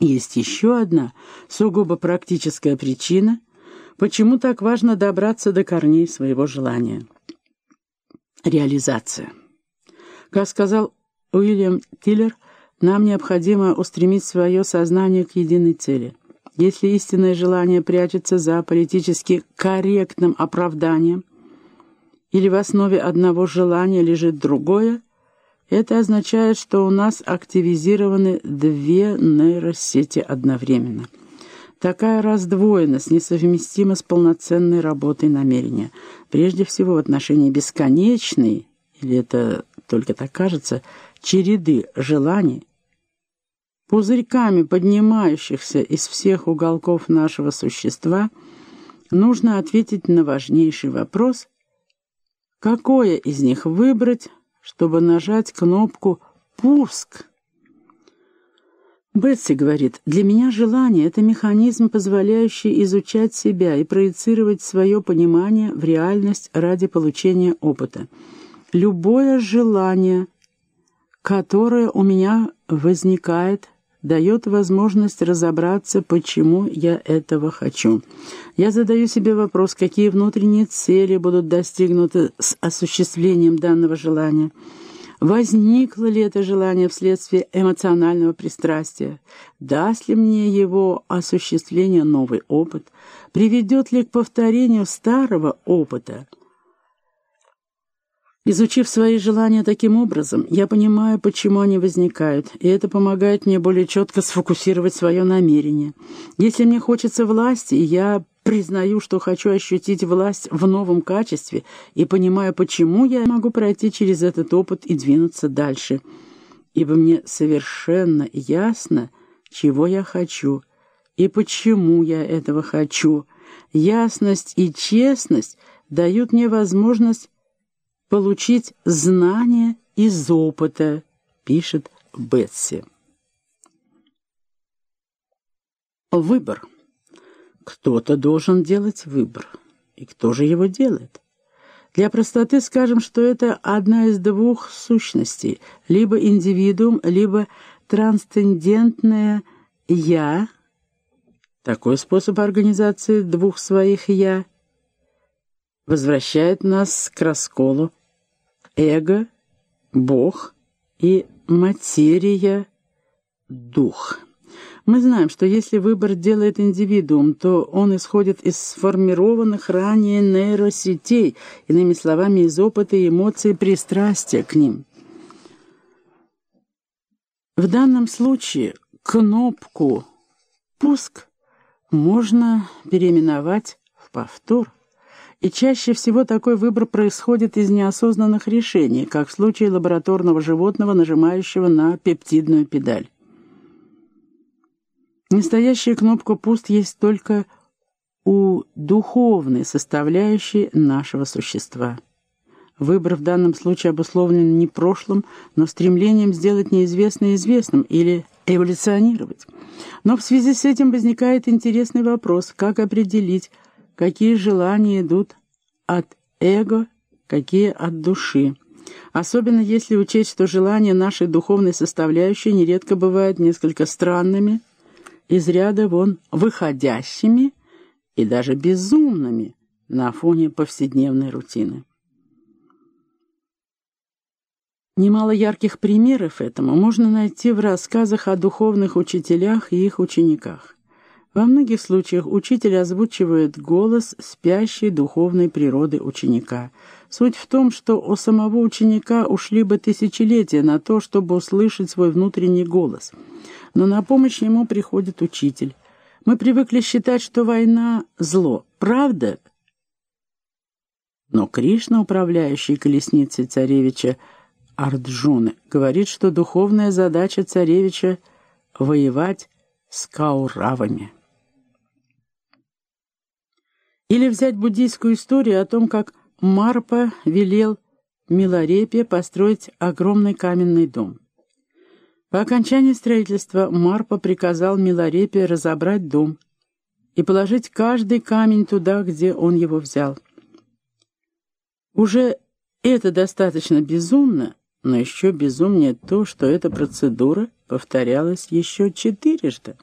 Есть еще одна сугубо практическая причина, почему так важно добраться до корней своего желания. Реализация. Как сказал Уильям Тиллер, нам необходимо устремить свое сознание к единой цели. Если истинное желание прячется за политически корректным оправданием, или в основе одного желания лежит другое, это означает, что у нас активизированы две нейросети одновременно. Такая раздвоенность несовместима с полноценной работой намерения. Прежде всего в отношении бесконечной, или это только так кажется, череды желаний, пузырьками поднимающихся из всех уголков нашего существа, нужно ответить на важнейший вопрос, какое из них выбрать, чтобы нажать кнопку «Пуск». Бетси говорит, «Для меня желание — это механизм, позволяющий изучать себя и проецировать свое понимание в реальность ради получения опыта. Любое желание, которое у меня возникает, дает возможность разобраться, почему я этого хочу. Я задаю себе вопрос, какие внутренние цели будут достигнуты с осуществлением данного желания. Возникло ли это желание вследствие эмоционального пристрастия? Даст ли мне его осуществление новый опыт? Приведет ли к повторению старого опыта? Изучив свои желания таким образом, я понимаю, почему они возникают, и это помогает мне более четко сфокусировать свое намерение. Если мне хочется власти, я признаю, что хочу ощутить власть в новом качестве, и понимаю, почему я могу пройти через этот опыт и двинуться дальше. Ибо мне совершенно ясно, чего я хочу и почему я этого хочу. Ясность и честность дают мне возможность получить знания из опыта, пишет Бетси. Выбор. Кто-то должен делать выбор. И кто же его делает? Для простоты скажем, что это одна из двух сущностей, либо индивидуум, либо трансцендентное «я», такой способ организации двух своих «я» возвращает нас к расколу эго, Бог и материя, дух. Мы знаем, что если выбор делает индивидуум, то он исходит из сформированных ранее нейросетей, иными словами, из опыта и эмоций пристрастия к ним. В данном случае кнопку «пуск» можно переименовать в повтор. И чаще всего такой выбор происходит из неосознанных решений, как в случае лабораторного животного, нажимающего на пептидную педаль. Настоящая кнопка «Пуст» есть только у духовной составляющей нашего существа. Выбор в данном случае обусловлен не прошлым, но стремлением сделать неизвестное известным или эволюционировать. Но в связи с этим возникает интересный вопрос, как определить, какие желания идут от эго, какие от души. Особенно если учесть, что желания нашей духовной составляющей нередко бывают несколько странными, из ряда вон выходящими и даже безумными на фоне повседневной рутины. Немало ярких примеров этому можно найти в рассказах о духовных учителях и их учениках. Во многих случаях учитель озвучивает голос спящей духовной природы ученика. Суть в том, что у самого ученика ушли бы тысячелетия на то, чтобы услышать свой внутренний голос. Но на помощь ему приходит учитель. Мы привыкли считать, что война — зло. Правда? Но Кришна, управляющий колесницей царевича Арджуны, говорит, что духовная задача царевича — воевать с кауравами. Или взять буддийскую историю о том, как Марпа велел Миларепе построить огромный каменный дом. По окончании строительства Марпа приказал Миларепе разобрать дом и положить каждый камень туда, где он его взял. Уже это достаточно безумно, но еще безумнее то, что эта процедура повторялась еще четырежды.